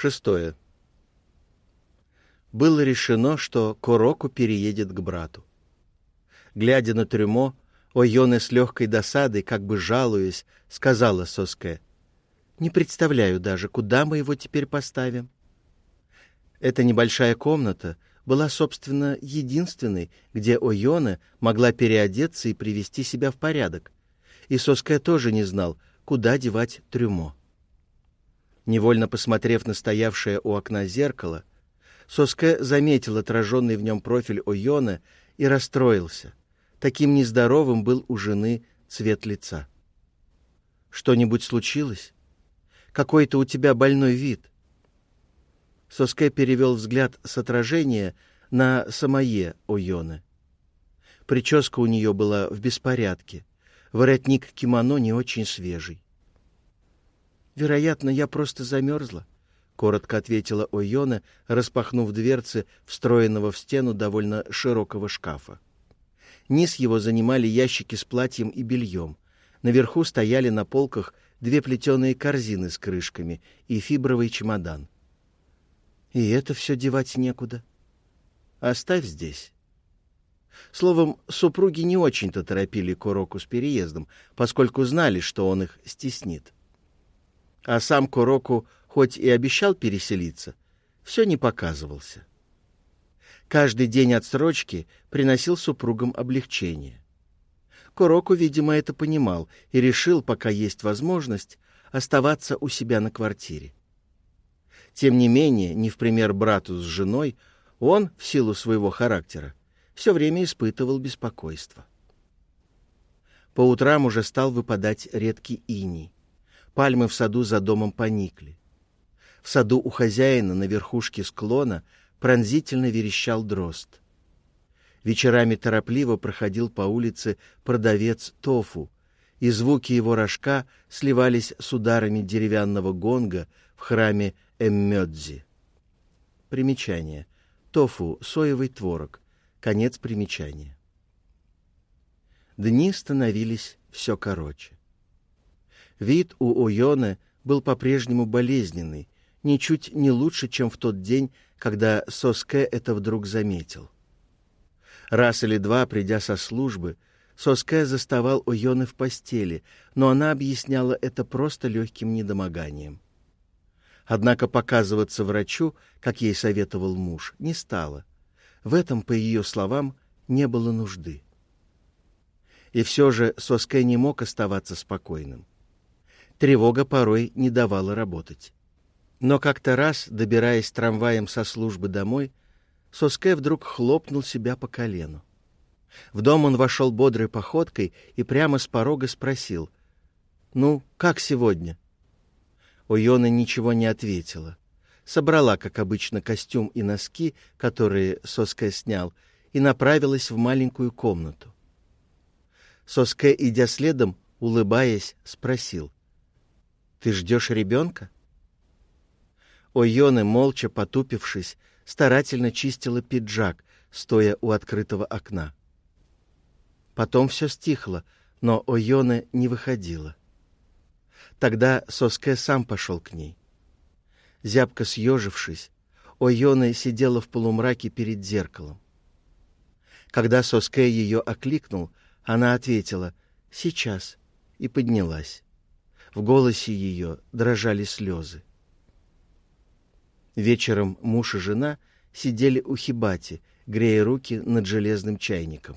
Шестое. Было решено, что Короку переедет к брату. Глядя на трюмо, Ойоне с легкой досадой, как бы жалуясь, сказала Соске, «Не представляю даже, куда мы его теперь поставим». Эта небольшая комната была, собственно, единственной, где Ойоне могла переодеться и привести себя в порядок, и Соске тоже не знал, куда девать трюмо. Невольно посмотрев на стоявшее у окна зеркало, Соске заметил отраженный в нем профиль Ойона и расстроился. Таким нездоровым был у жены цвет лица. «Что-нибудь случилось? Какой-то у тебя больной вид». Соске перевел взгляд с отражения на самое Ойоне. Прическа у нее была в беспорядке, воротник кимоно не очень свежий. «Вероятно, я просто замерзла», — коротко ответила Ойона, распахнув дверцы встроенного в стену довольно широкого шкафа. Низ его занимали ящики с платьем и бельем. Наверху стояли на полках две плетеные корзины с крышками и фибровый чемодан. И это все девать некуда. Оставь здесь. Словом, супруги не очень-то торопили Куроку с переездом, поскольку знали, что он их стеснит. А сам Куроку, хоть и обещал переселиться, все не показывался. Каждый день отсрочки приносил супругам облегчение. Куроку, видимо, это понимал и решил, пока есть возможность, оставаться у себя на квартире. Тем не менее, не в пример брату с женой, он, в силу своего характера, все время испытывал беспокойство. По утрам уже стал выпадать редкий иней. Пальмы в саду за домом поникли. В саду у хозяина на верхушке склона пронзительно верещал дрозд. Вечерами торопливо проходил по улице продавец тофу, и звуки его рожка сливались с ударами деревянного гонга в храме Эммёдзи. Примечание. Тофу — соевый творог. Конец примечания. Дни становились все короче. Вид у Ойоне был по-прежнему болезненный, ничуть не лучше, чем в тот день, когда Соске это вдруг заметил. Раз или два, придя со службы, Соске заставал Ойоне в постели, но она объясняла это просто легким недомоганием. Однако показываться врачу, как ей советовал муж, не стала. В этом, по ее словам, не было нужды. И все же Соске не мог оставаться спокойным. Тревога порой не давала работать. Но как-то раз, добираясь трамваем со службы домой, Соске вдруг хлопнул себя по колену. В дом он вошел бодрой походкой и прямо с порога спросил, «Ну, как сегодня?» Ойона ничего не ответила. Собрала, как обычно, костюм и носки, которые Соске снял, и направилась в маленькую комнату. Соске, идя следом, улыбаясь, спросил. «Ты ждешь ребенка?» Ойона, молча потупившись, старательно чистила пиджак, стоя у открытого окна. Потом все стихло, но Ойона не выходила. Тогда Соске сам пошел к ней. Зябко съежившись, Ойона сидела в полумраке перед зеркалом. Когда Соске ее окликнул, она ответила «Сейчас» и поднялась. В голосе ее дрожали слезы. Вечером муж и жена сидели у хибати, грея руки над железным чайником.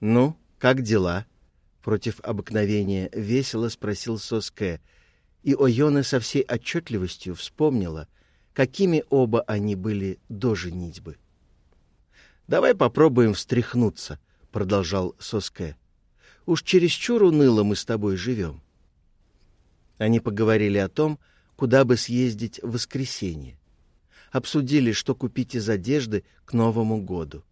«Ну, как дела?» против обыкновения весело спросил Соске, и Ойона со всей отчетливостью вспомнила, какими оба они были до женитьбы. «Давай попробуем встряхнуться», — продолжал Соске. «Уж чересчур уныло мы с тобой живем». Они поговорили о том, куда бы съездить в воскресенье. Обсудили, что купить из одежды к Новому году.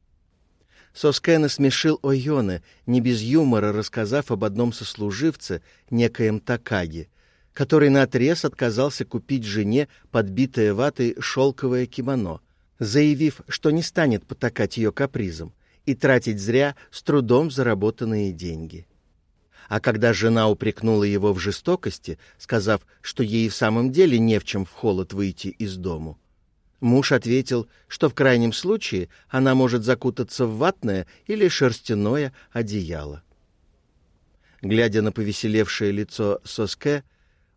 Соске насмешил Ойоне, не без юмора рассказав об одном сослуживце, некоем Такаге, который наотрез отказался купить жене подбитое ватой шелковое кимоно, заявив, что не станет потакать ее капризом и тратить зря с трудом заработанные деньги. А когда жена упрекнула его в жестокости, сказав, что ей в самом деле не в чем в холод выйти из дому, муж ответил, что в крайнем случае она может закутаться в ватное или шерстяное одеяло. Глядя на повеселевшее лицо Соске,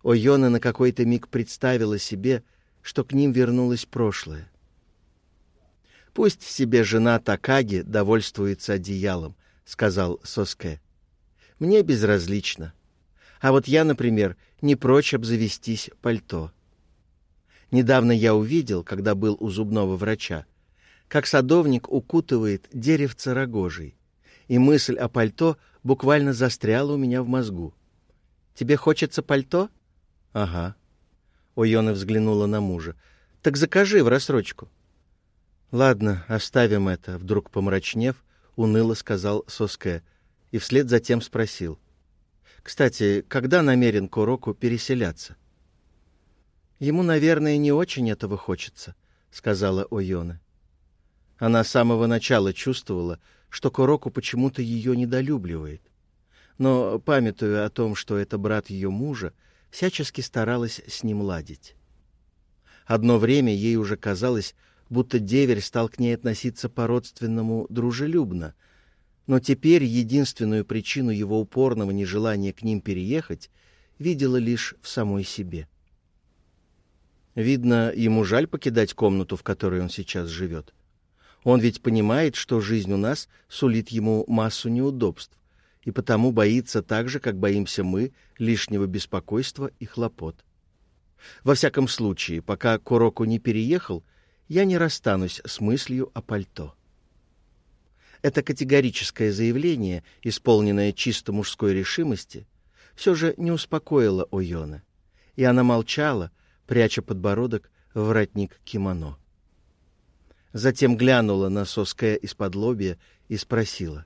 Ойона на какой-то миг представила себе, что к ним вернулось прошлое. «Пусть себе жена Такаги довольствуется одеялом», — сказал Соске. «Мне безразлично. А вот я, например, не прочь обзавестись пальто. Недавно я увидел, когда был у зубного врача, как садовник укутывает деревце рогожей, и мысль о пальто буквально застряла у меня в мозгу. «Тебе хочется пальто?» «Ага». Ойона взглянула на мужа. «Так закажи в рассрочку». «Ладно, оставим это», — вдруг помрачнев, уныло сказал Соске, и вслед за тем спросил. «Кстати, когда намерен Куроку переселяться?» «Ему, наверное, не очень этого хочется», — сказала Ойона. Она с самого начала чувствовала, что Куроку почему-то ее недолюбливает. Но, памятуя о том, что это брат ее мужа, всячески старалась с ним ладить. Одно время ей уже казалось, будто деверь стал к ней относиться по-родственному дружелюбно, но теперь единственную причину его упорного нежелания к ним переехать видела лишь в самой себе. Видно, ему жаль покидать комнату, в которой он сейчас живет. Он ведь понимает, что жизнь у нас сулит ему массу неудобств, и потому боится так же, как боимся мы, лишнего беспокойства и хлопот. Во всяком случае, пока Куроку не переехал, я не расстанусь с мыслью о пальто. Это категорическое заявление, исполненное чисто мужской решимости, все же не успокоило Ойона, и она молчала, пряча подбородок в воротник кимоно. Затем глянула на Соске из-под лобья и спросила.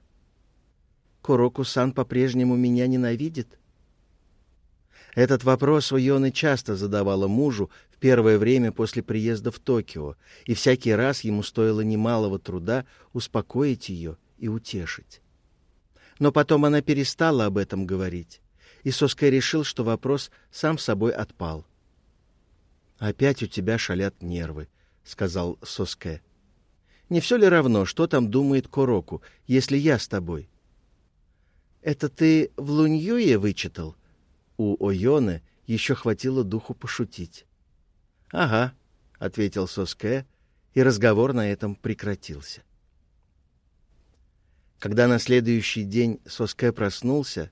Куроку-сан по-прежнему меня ненавидит? Этот вопрос Уйоны часто задавала мужу в первое время после приезда в Токио, и всякий раз ему стоило немалого труда успокоить ее и утешить. Но потом она перестала об этом говорить, и Соскай решил, что вопрос сам собой отпал. «Опять у тебя шалят нервы», — сказал Соске. «Не все ли равно, что там думает Короку, если я с тобой?» «Это ты в Луньюе вычитал?» У Ойоны еще хватило духу пошутить. «Ага», — ответил Соске, и разговор на этом прекратился. Когда на следующий день Соске проснулся,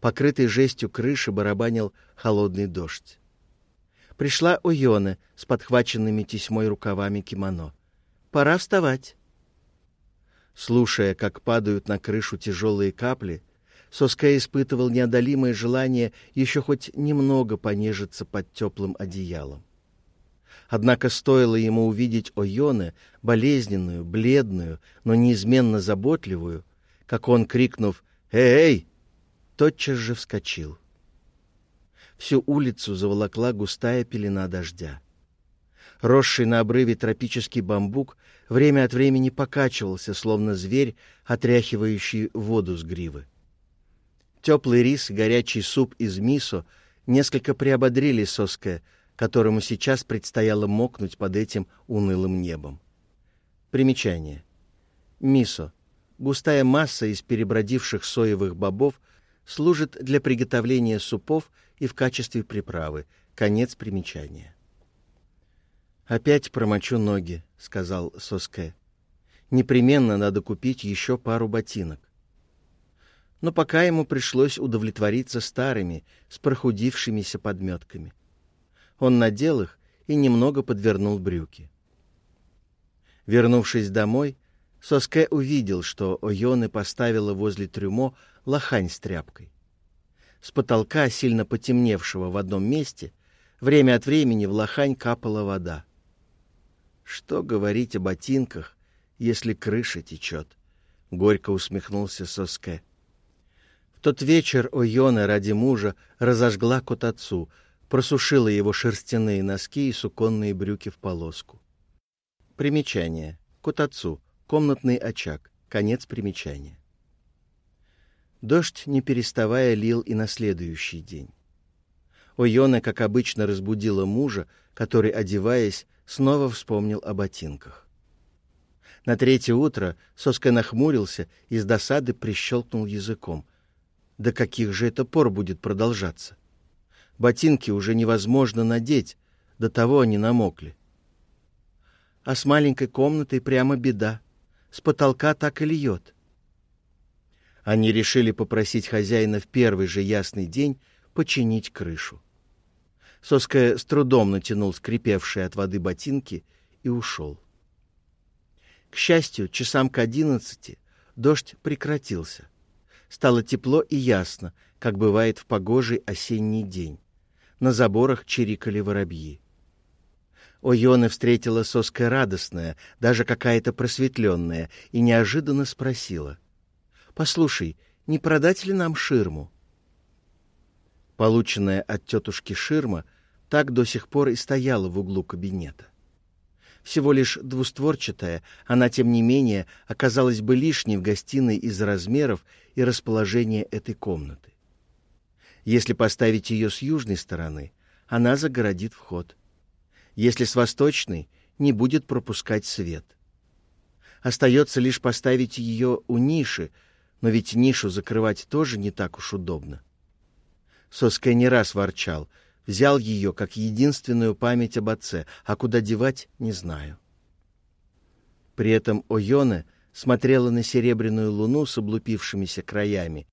покрытый жестью крыши барабанил холодный дождь. Пришла Ойона с подхваченными тесьмой рукавами кимоно. «Пора вставать». Слушая, как падают на крышу тяжелые капли, Соска испытывал неодолимое желание еще хоть немного понежиться под теплым одеялом. Однако стоило ему увидеть Ойоне, болезненную, бледную, но неизменно заботливую, как он, крикнув «Эй!», тотчас же вскочил. Всю улицу заволокла густая пелена дождя. Росший на обрыве тропический бамбук время от времени покачивался, словно зверь, отряхивающий воду с гривы. Теплый рис и горячий суп из мисо несколько приободрили Соске, которому сейчас предстояло мокнуть под этим унылым небом. Примечание. Мисо — густая масса из перебродивших соевых бобов, служит для приготовления супов и в качестве приправы. Конец примечания. «Опять промочу ноги», — сказал Соске. «Непременно надо купить еще пару ботинок но пока ему пришлось удовлетвориться старыми, с прохудившимися подметками. Он надел их и немного подвернул брюки. Вернувшись домой, Соске увидел, что Ойоне поставила возле трюмо лохань с тряпкой. С потолка, сильно потемневшего в одном месте, время от времени в лохань капала вода. Что говорить о ботинках, если крыша течет? Горько усмехнулся Соске тот вечер Ойона ради мужа разожгла кот отцу, просушила его шерстяные носки и суконные брюки в полоску. Примечание. Кот отцу. Комнатный очаг. Конец примечания. Дождь, не переставая, лил и на следующий день. Ойона, как обычно, разбудила мужа, который, одеваясь, снова вспомнил о ботинках. На третье утро Соска нахмурился и с досады прищелкнул языком. До каких же это пор будет продолжаться? Ботинки уже невозможно надеть, до того они намокли. А с маленькой комнатой прямо беда. С потолка так и льет. Они решили попросить хозяина в первый же ясный день починить крышу. Соска с трудом натянул скрипевшие от воды ботинки и ушел. К счастью, часам к одиннадцати дождь прекратился. Стало тепло и ясно, как бывает в погожий осенний день. На заборах чирикали воробьи. Ойона встретила соской радостная, даже какая-то просветленная, и неожиданно спросила. «Послушай, не продать ли нам ширму?» Полученная от тетушки ширма так до сих пор и стояла в углу кабинета. Всего лишь двустворчатая, она, тем не менее, оказалась бы лишней в гостиной из-за размеров и расположения этой комнаты. Если поставить ее с южной стороны, она загородит вход. Если с восточной, не будет пропускать свет. Остается лишь поставить ее у ниши, но ведь нишу закрывать тоже не так уж удобно. Соска не раз ворчал — Взял ее как единственную память об отце, а куда девать — не знаю. При этом Ойоне смотрела на серебряную луну с облупившимися краями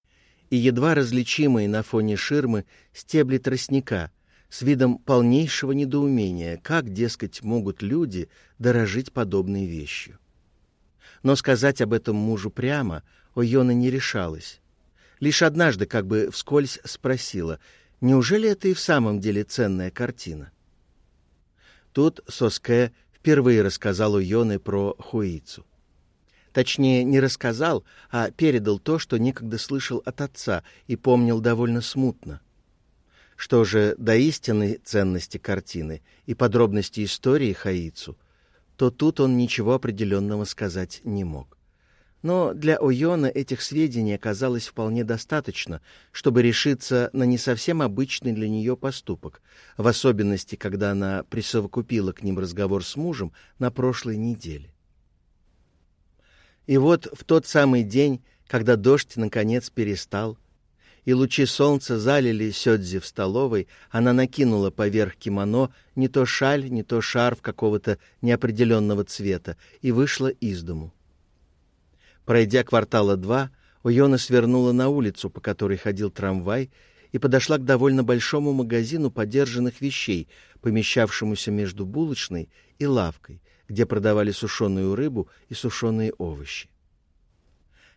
и едва различимые на фоне ширмы стебли тростника с видом полнейшего недоумения, как, дескать, могут люди дорожить подобной вещью. Но сказать об этом мужу прямо Ойона не решалась. Лишь однажды как бы вскользь спросила — Неужели это и в самом деле ценная картина? Тут Соске впервые рассказал у Йоны про Хуицу. Точнее, не рассказал, а передал то, что некогда слышал от отца и помнил довольно смутно. Что же до истинной ценности картины и подробности истории Хаицу, то тут он ничего определенного сказать не мог. Но для Ойона этих сведений оказалось вполне достаточно, чтобы решиться на не совсем обычный для нее поступок, в особенности, когда она присовокупила к ним разговор с мужем на прошлой неделе. И вот в тот самый день, когда дождь наконец перестал, и лучи солнца залили Сёдзи в столовой, она накинула поверх кимоно не то шаль, не то шарф какого-то неопределенного цвета и вышла из дому. Пройдя квартала два, Уйона свернула на улицу, по которой ходил трамвай, и подошла к довольно большому магазину подержанных вещей, помещавшемуся между булочной и лавкой, где продавали сушеную рыбу и сушеные овощи.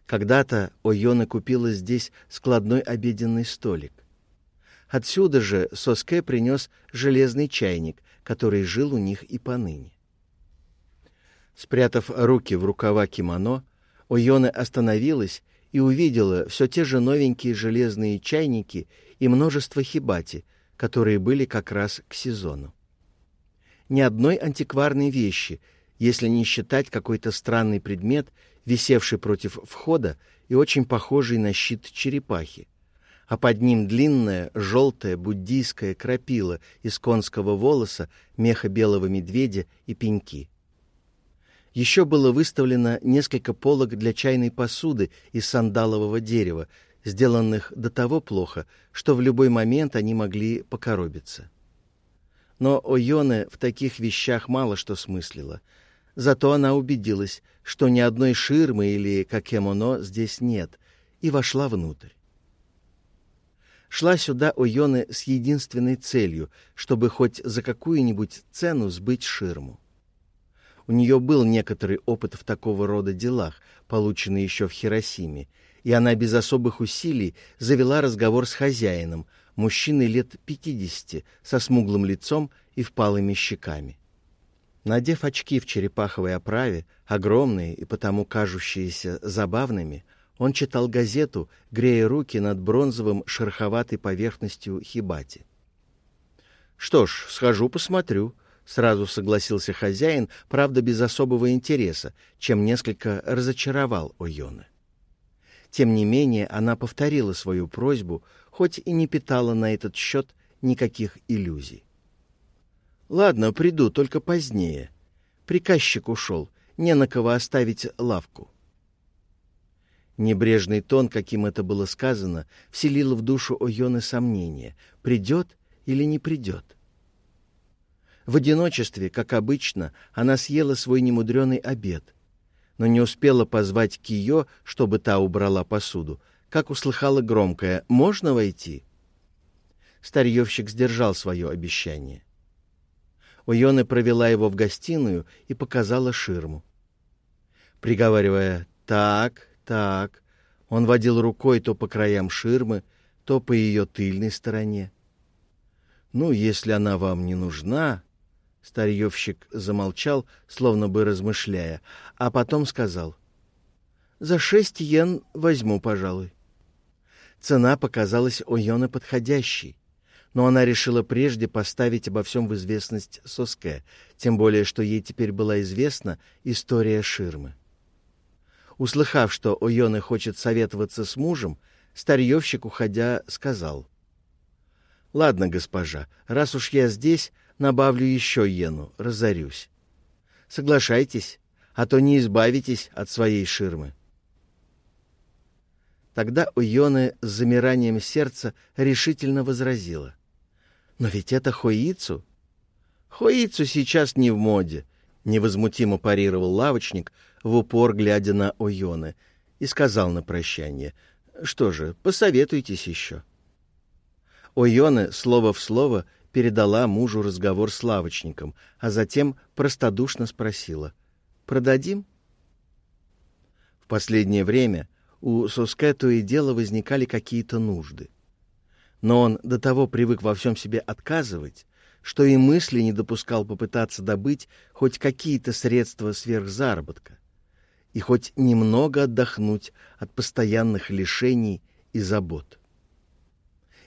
Когда-то Ойона купила здесь складной обеденный столик. Отсюда же Соске принес железный чайник, который жил у них и поныне. Спрятав руки в рукава кимоно, Ойона остановилась и увидела все те же новенькие железные чайники и множество хибати, которые были как раз к сезону. Ни одной антикварной вещи, если не считать какой-то странный предмет, висевший против входа и очень похожий на щит черепахи, а под ним длинная, желтая буддийская крапила из конского волоса, меха белого медведя и пеньки. Еще было выставлено несколько полок для чайной посуды из сандалового дерева, сделанных до того плохо, что в любой момент они могли покоробиться. Но Ойоне в таких вещах мало что смыслила. Зато она убедилась, что ни одной ширмы или какемоно здесь нет, и вошла внутрь. Шла сюда Ойоне с единственной целью, чтобы хоть за какую-нибудь цену сбыть ширму. У нее был некоторый опыт в такого рода делах, полученный еще в Хиросиме, и она без особых усилий завела разговор с хозяином, мужчиной лет пятидесяти, со смуглым лицом и впалыми щеками. Надев очки в черепаховой оправе, огромные и потому кажущиеся забавными, он читал газету, грея руки над бронзовым шероховатой поверхностью хибати. «Что ж, схожу посмотрю», Сразу согласился хозяин, правда, без особого интереса, чем несколько разочаровал Ойона. Тем не менее, она повторила свою просьбу, хоть и не питала на этот счет никаких иллюзий. «Ладно, приду, только позднее. Приказчик ушел, не на кого оставить лавку». Небрежный тон, каким это было сказано, вселил в душу Ойоны сомнения, придет или не придет. В одиночестве, как обычно, она съела свой немудреный обед, но не успела позвать Кио, чтобы та убрала посуду, как услыхала громкое «Можно войти?» Старьевщик сдержал свое обещание. Ойоны провела его в гостиную и показала ширму. Приговаривая «Так, так. Он водил рукой то по краям ширмы, то по ее тыльной стороне. «Ну, если она вам не нужна...» Старьевщик замолчал, словно бы размышляя, а потом сказал. «За шесть йен возьму, пожалуй». Цена показалась Ойоне подходящей, но она решила прежде поставить обо всем в известность Соске, тем более, что ей теперь была известна история ширмы. Услыхав, что Ойоне хочет советоваться с мужем, старьевщик, уходя, сказал. — Ладно, госпожа, раз уж я здесь, набавлю еще йену, разорюсь. Соглашайтесь, а то не избавитесь от своей ширмы. Тогда Ойоне с замиранием сердца решительно возразила. — Но ведь это Хоицу. — Хоицу сейчас не в моде, — невозмутимо парировал лавочник, в упор глядя на Ойоне, и сказал на прощание, «Что же, посоветуйтесь еще». Ойоне слово в слово передала мужу разговор с лавочником, а затем простодушно спросила, «Продадим?» В последнее время у Соске то и дело возникали какие-то нужды. Но он до того привык во всем себе отказывать, что и мысли не допускал попытаться добыть хоть какие-то средства сверхзаработка и хоть немного отдохнуть от постоянных лишений и забот.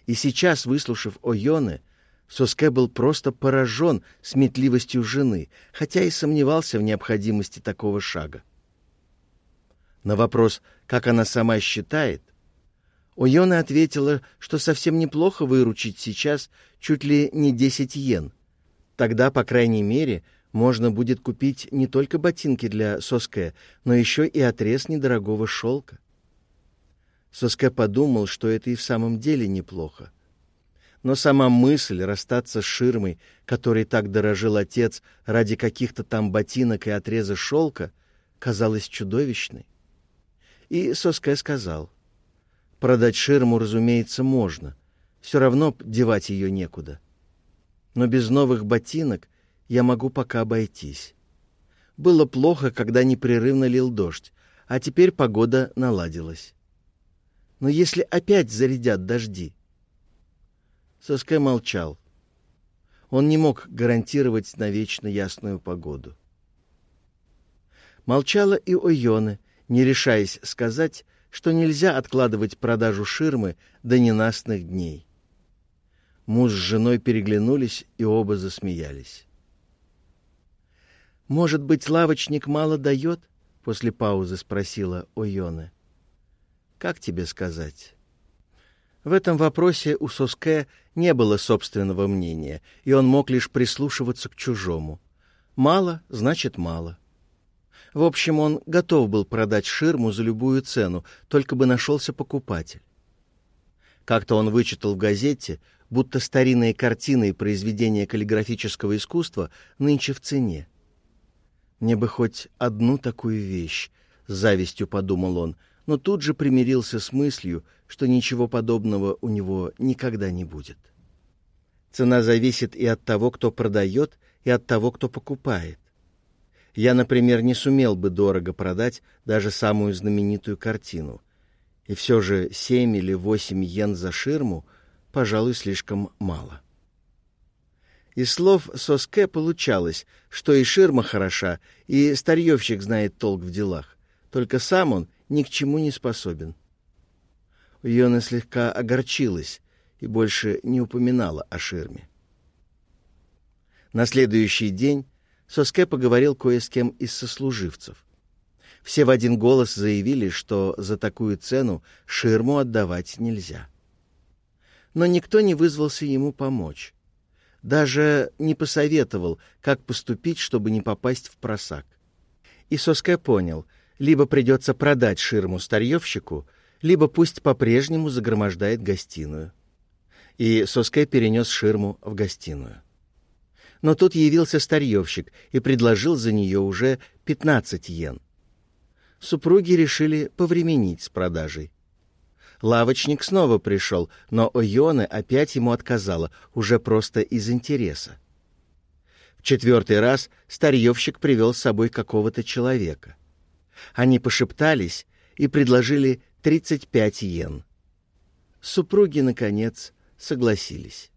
И сейчас, выслушав Ойоне, Соске был просто поражен сметливостью жены, хотя и сомневался в необходимости такого шага. На вопрос, как она сама считает, Ойона ответила, что совсем неплохо выручить сейчас чуть ли не 10 йен. Тогда, по крайней мере, можно будет купить не только ботинки для Соске, но еще и отрез недорогого шелка. Соске подумал, что это и в самом деле неплохо. Но сама мысль расстаться с ширмой, которой так дорожил отец ради каких-то там ботинок и отреза шелка, казалась чудовищной. И Соске сказал, продать ширму, разумеется, можно, все равно девать ее некуда. Но без новых ботинок я могу пока обойтись. Было плохо, когда непрерывно лил дождь, а теперь погода наладилась. Но если опять зарядят дожди? Соске молчал. Он не мог гарантировать навечно ясную погоду. Молчала и Ойоне, не решаясь сказать, что нельзя откладывать продажу ширмы до ненастных дней. Муж с женой переглянулись и оба засмеялись. «Может быть, лавочник мало дает?» — после паузы спросила Ойоне. «Как тебе сказать?» В этом вопросе у Соске не было собственного мнения, и он мог лишь прислушиваться к чужому. Мало — значит мало. В общем, он готов был продать ширму за любую цену, только бы нашелся покупатель. Как-то он вычитал в газете, будто старинные картины и произведения каллиграфического искусства нынче в цене. Мне бы хоть одну такую вещь, — с завистью подумал он, но тут же примирился с мыслью, что ничего подобного у него никогда не будет. Цена зависит и от того, кто продает, и от того, кто покупает. Я, например, не сумел бы дорого продать даже самую знаменитую картину. И все же семь или восемь йен за ширму, пожалуй, слишком мало. Из слов Соске получалось, что и ширма хороша, и старьевщик знает толк в делах, только сам он ни к чему не способен. Йона слегка огорчилась и больше не упоминала о ширме. На следующий день Соске поговорил кое с кем из сослуживцев. Все в один голос заявили, что за такую цену ширму отдавать нельзя. Но никто не вызвался ему помочь. Даже не посоветовал, как поступить, чтобы не попасть в просак. И Соске понял, либо придется продать ширму старьевщику, либо пусть по-прежнему загромождает гостиную. И Соске перенес ширму в гостиную. Но тут явился старьевщик и предложил за нее уже 15 йен. Супруги решили повременить с продажей. Лавочник снова пришел, но Ойоне опять ему отказала, уже просто из интереса. В четвертый раз старьевщик привел с собой какого-то человека. Они пошептались и предложили 35 йен. Супруги, наконец, согласились.